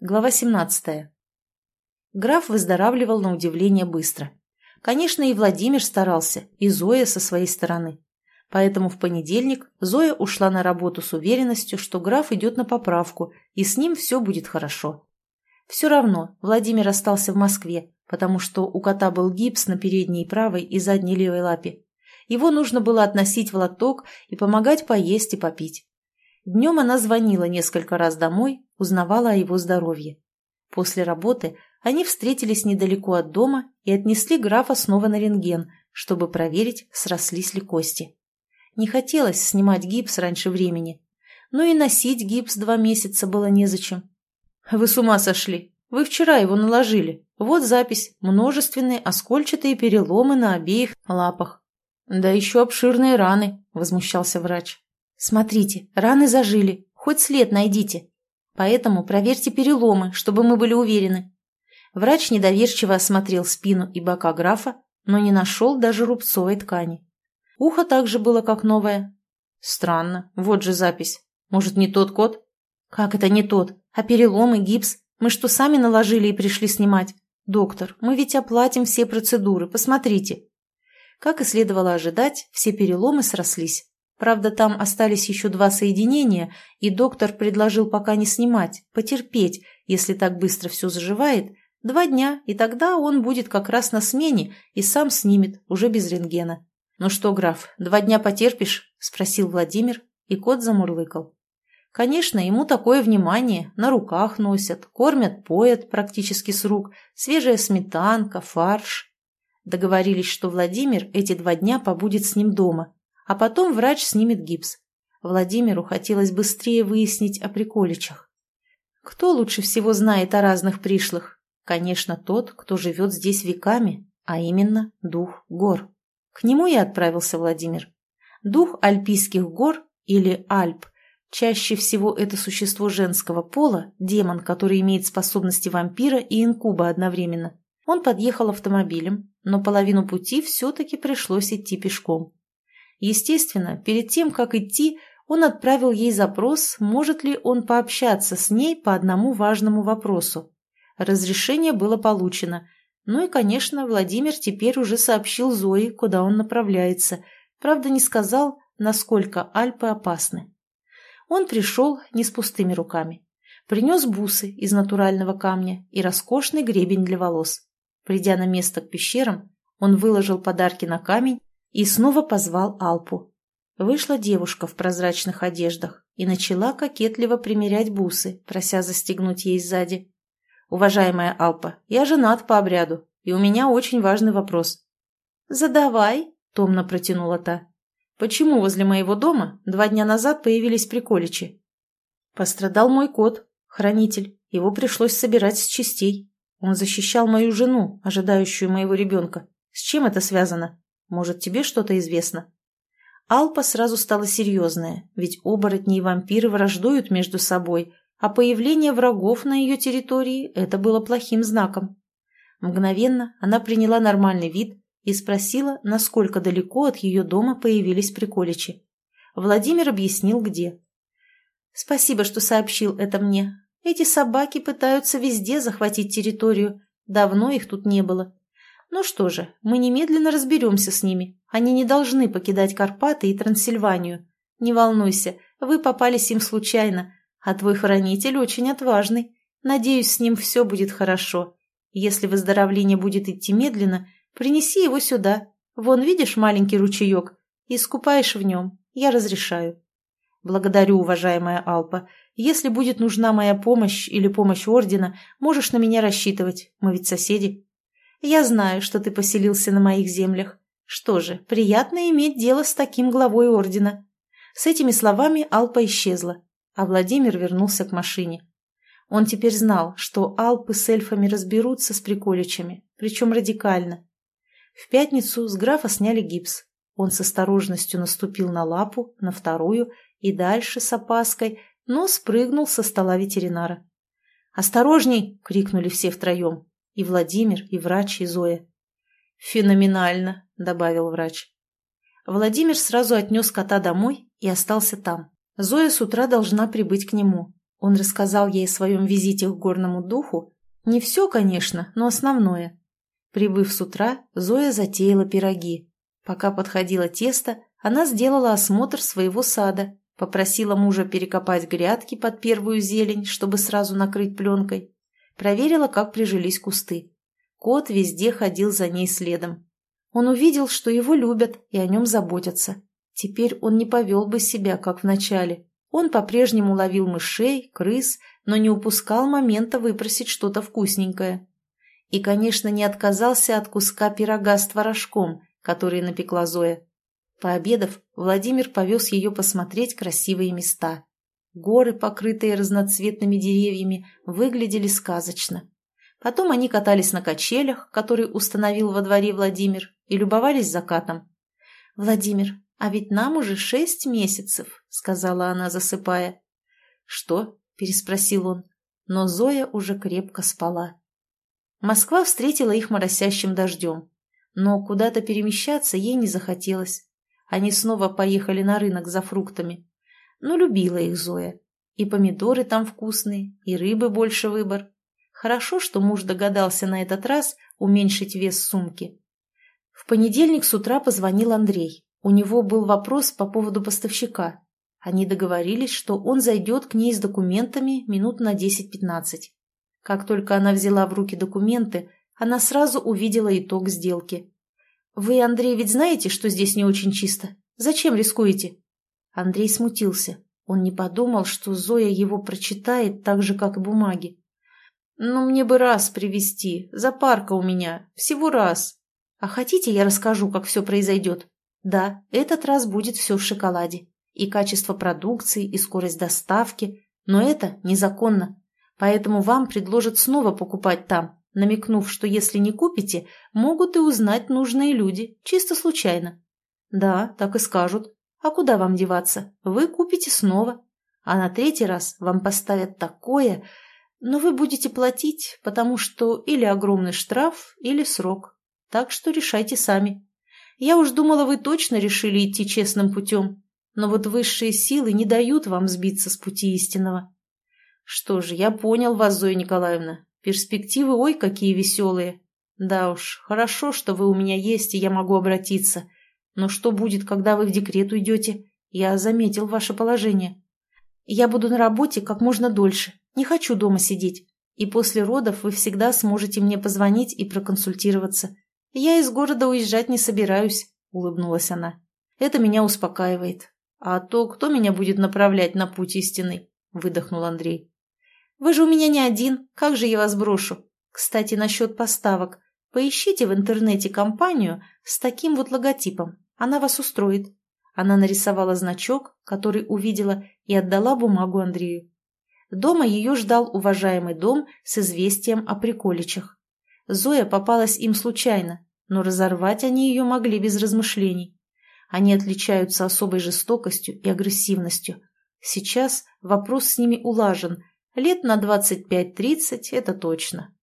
Глава 17. Граф выздоравливал на удивление быстро. Конечно, и Владимир старался, и Зоя со своей стороны. Поэтому в понедельник Зоя ушла на работу с уверенностью, что граф идет на поправку, и с ним все будет хорошо. Все равно Владимир остался в Москве, потому что у кота был гипс на передней правой и задней левой лапе. Его нужно было относить в лоток и помогать поесть и попить. Днем она звонила несколько раз домой, узнавала о его здоровье. После работы они встретились недалеко от дома и отнесли графа снова на рентген, чтобы проверить, срослись ли кости. Не хотелось снимать гипс раньше времени, но и носить гипс два месяца было незачем. «Вы с ума сошли! Вы вчера его наложили. Вот запись. Множественные оскольчатые переломы на обеих лапах. Да еще обширные раны», — возмущался врач. «Смотрите, раны зажили. Хоть след найдите. Поэтому проверьте переломы, чтобы мы были уверены». Врач недоверчиво осмотрел спину и бока графа, но не нашел даже рубцовой ткани. Ухо также было как новое. Странно, вот же запись. Может, не тот кот? Как это не тот? А переломы, гипс? Мы что, сами наложили и пришли снимать? Доктор, мы ведь оплатим все процедуры, посмотрите. Как и следовало ожидать, все переломы срослись. Правда, там остались еще два соединения, и доктор предложил пока не снимать, потерпеть, если так быстро все заживает, два дня, и тогда он будет как раз на смене и сам снимет, уже без рентгена. «Ну что, граф, два дня потерпишь?» – спросил Владимир, и кот замурлыкал. Конечно, ему такое внимание, на руках носят, кормят, поят практически с рук, свежая сметанка, фарш. Договорились, что Владимир эти два дня побудет с ним дома, а потом врач снимет гипс. Владимиру хотелось быстрее выяснить о приколичах. Кто лучше всего знает о разных пришлых? Конечно, тот, кто живет здесь веками, а именно дух гор. К нему и отправился Владимир. Дух альпийских гор или Альп Чаще всего это существо женского пола, демон, который имеет способности вампира и инкуба одновременно. Он подъехал автомобилем, но половину пути все-таки пришлось идти пешком. Естественно, перед тем, как идти, он отправил ей запрос, может ли он пообщаться с ней по одному важному вопросу. Разрешение было получено. Ну и, конечно, Владимир теперь уже сообщил Зое, куда он направляется. Правда, не сказал, насколько Альпы опасны. Он пришел не с пустыми руками. Принес бусы из натурального камня и роскошный гребень для волос. Придя на место к пещерам, он выложил подарки на камень и снова позвал Алпу. Вышла девушка в прозрачных одеждах и начала кокетливо примерять бусы, прося застегнуть ей сзади. «Уважаемая Алпа, я женат по обряду, и у меня очень важный вопрос». «Задавай», — томно протянула та. «Почему возле моего дома два дня назад появились приколичи?» «Пострадал мой кот, хранитель. Его пришлось собирать с частей. Он защищал мою жену, ожидающую моего ребенка. С чем это связано?» Может, тебе что-то известно?» Алпа сразу стала серьезная, ведь оборотни и вампиры враждуют между собой, а появление врагов на ее территории – это было плохим знаком. Мгновенно она приняла нормальный вид и спросила, насколько далеко от ее дома появились приколичи. Владимир объяснил, где. «Спасибо, что сообщил это мне. Эти собаки пытаются везде захватить территорию. Давно их тут не было. Ну что же, мы немедленно разберемся с ними. Они не должны покидать Карпаты и Трансильванию. Не волнуйся, вы попались им случайно, а твой хранитель очень отважный. Надеюсь, с ним все будет хорошо. Если выздоровление будет идти медленно, принеси его сюда. Вон, видишь маленький ручеек? И скупаешь в нем. Я разрешаю. Благодарю, уважаемая Алпа. Если будет нужна моя помощь или помощь Ордена, можешь на меня рассчитывать. Мы ведь соседи. Я знаю, что ты поселился на моих землях. Что же, приятно иметь дело с таким главой ордена». С этими словами Алпа исчезла, а Владимир вернулся к машине. Он теперь знал, что Алпы с эльфами разберутся с приколичами, причем радикально. В пятницу с графа сняли гипс. Он с осторожностью наступил на лапу, на вторую и дальше с опаской, но спрыгнул со стола ветеринара. «Осторожней!» — крикнули все втроем. И Владимир, и врач, и Зоя. «Феноменально», — добавил врач. Владимир сразу отнес кота домой и остался там. Зоя с утра должна прибыть к нему. Он рассказал ей о своем визите к горному духу. Не все, конечно, но основное. Прибыв с утра, Зоя затеяла пироги. Пока подходило тесто, она сделала осмотр своего сада, попросила мужа перекопать грядки под первую зелень, чтобы сразу накрыть пленкой. Проверила, как прижились кусты. Кот везде ходил за ней следом. Он увидел, что его любят и о нем заботятся. Теперь он не повел бы себя, как в начале. Он по-прежнему ловил мышей, крыс, но не упускал момента выпросить что-то вкусненькое. И, конечно, не отказался от куска пирога с творожком, который напекла Зоя. Пообедав, Владимир повез ее посмотреть красивые места. Горы, покрытые разноцветными деревьями, выглядели сказочно. Потом они катались на качелях, которые установил во дворе Владимир, и любовались закатом. «Владимир, а ведь нам уже шесть месяцев», — сказала она, засыпая. «Что?» — переспросил он. Но Зоя уже крепко спала. Москва встретила их моросящим дождем. Но куда-то перемещаться ей не захотелось. Они снова поехали на рынок за фруктами. Но любила их Зоя. И помидоры там вкусные, и рыбы больше выбор. Хорошо, что муж догадался на этот раз уменьшить вес сумки. В понедельник с утра позвонил Андрей. У него был вопрос по поводу поставщика. Они договорились, что он зайдет к ней с документами минут на 10-15. Как только она взяла в руки документы, она сразу увидела итог сделки. «Вы, Андрей, ведь знаете, что здесь не очень чисто? Зачем рискуете?» Андрей смутился. Он не подумал, что Зоя его прочитает так же, как и бумаги. «Ну, мне бы раз привезти. Запарка у меня. Всего раз. А хотите, я расскажу, как все произойдет? Да, этот раз будет все в шоколаде. И качество продукции, и скорость доставки. Но это незаконно. Поэтому вам предложат снова покупать там, намекнув, что если не купите, могут и узнать нужные люди, чисто случайно. Да, так и скажут. А куда вам деваться? Вы купите снова. А на третий раз вам поставят такое, но вы будете платить, потому что или огромный штраф, или срок. Так что решайте сами. Я уж думала, вы точно решили идти честным путем, но вот высшие силы не дают вам сбиться с пути истинного. Что ж, я понял вас, Зоя Николаевна. Перспективы ой какие веселые. Да уж, хорошо, что вы у меня есть, и я могу обратиться. Но что будет, когда вы в декрет уйдете? Я заметил ваше положение. Я буду на работе как можно дольше. Не хочу дома сидеть. И после родов вы всегда сможете мне позвонить и проконсультироваться. Я из города уезжать не собираюсь, улыбнулась она. Это меня успокаивает. А то кто меня будет направлять на путь истинный? Выдохнул Андрей. Вы же у меня не один, как же я вас брошу? Кстати, насчет поставок. Поищите в интернете компанию с таким вот логотипом. Она вас устроит. Она нарисовала значок, который увидела, и отдала бумагу Андрею. Дома ее ждал уважаемый дом с известием о приколичах. Зоя попалась им случайно, но разорвать они ее могли без размышлений. Они отличаются особой жестокостью и агрессивностью. Сейчас вопрос с ними улажен – Лет на 25-30 это точно.